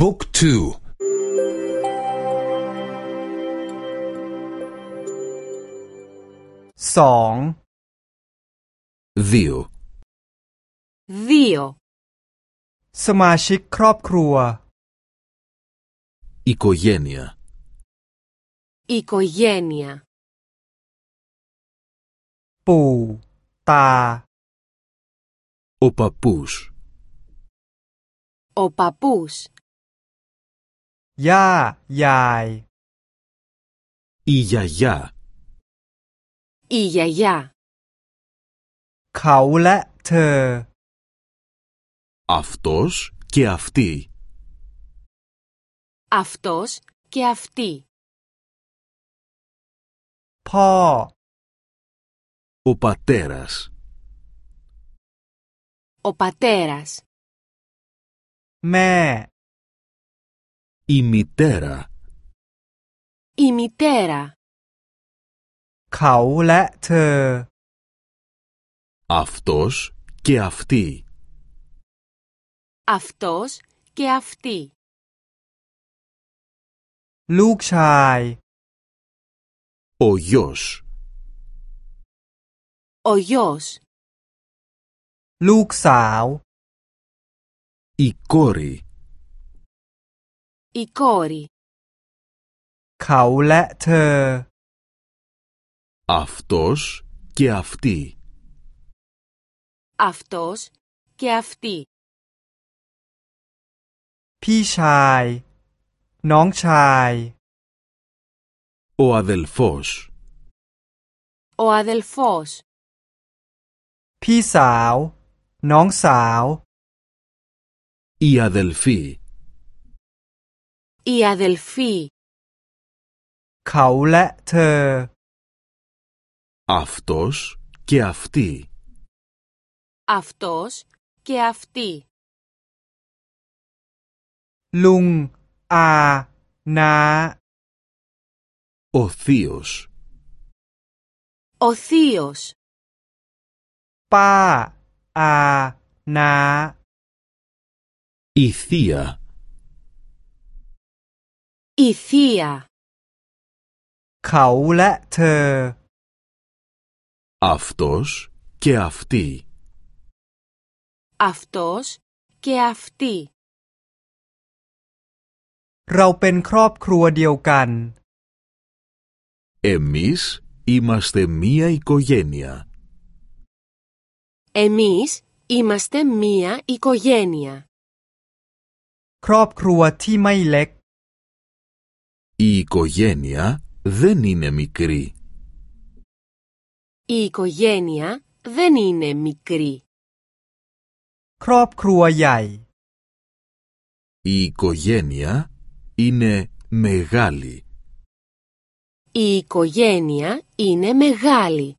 บุ๊กทู สอง δύο 2. สมาชิกครอบครัว οικογένεια Οικογένεια. ปู่ ตา ο παππούς Ο παππούς. ย่า ยาย η γιαγιά Η γιαγιά. เขาและเธอ αυτός και αυτή Αυτός και αυτή. พ่อ ο πατέρας Ο πατέρας. แม่ η μητέρα Η μητέρα. เขาและเธอ αυτός και αυτή Αυτός και αυτή. ลูกชาย ο γιος Ο γιος. ลูกสาว η κόρη Η κόρη. Καουλέτε. Αυτός και αυτή. Αυτός και αυτή. Πίσαι. Νόγτσαι. Ο αδελφός. Ο αδελφός. Πίσαου. Νόγσαου. Η αδελφή Η αδελφή. เขาและเธอ αυτός και αυτή Αυτός και αυτή. ลุง อา น้า ο θείος Ο θείος. ป้า อา น้า η θεία Η θεία. เขาและเ ธอ αυτός και αυτή Αυτός και αυτή. เราเป็นครอบครัวเดียวกัน εμείς είμαστε μία οικογένεια Εμείς είμαστε μία οικογένεια. ครอบครัวที่ไม่เล็ก η οικογένεια δεν είναι μικρή Η οικογένεια δεν είναι μικρή. ครอบครัวใหญ่ η οικογένεια είναι μεγάλη Η οικογένεια είναι μεγάλη.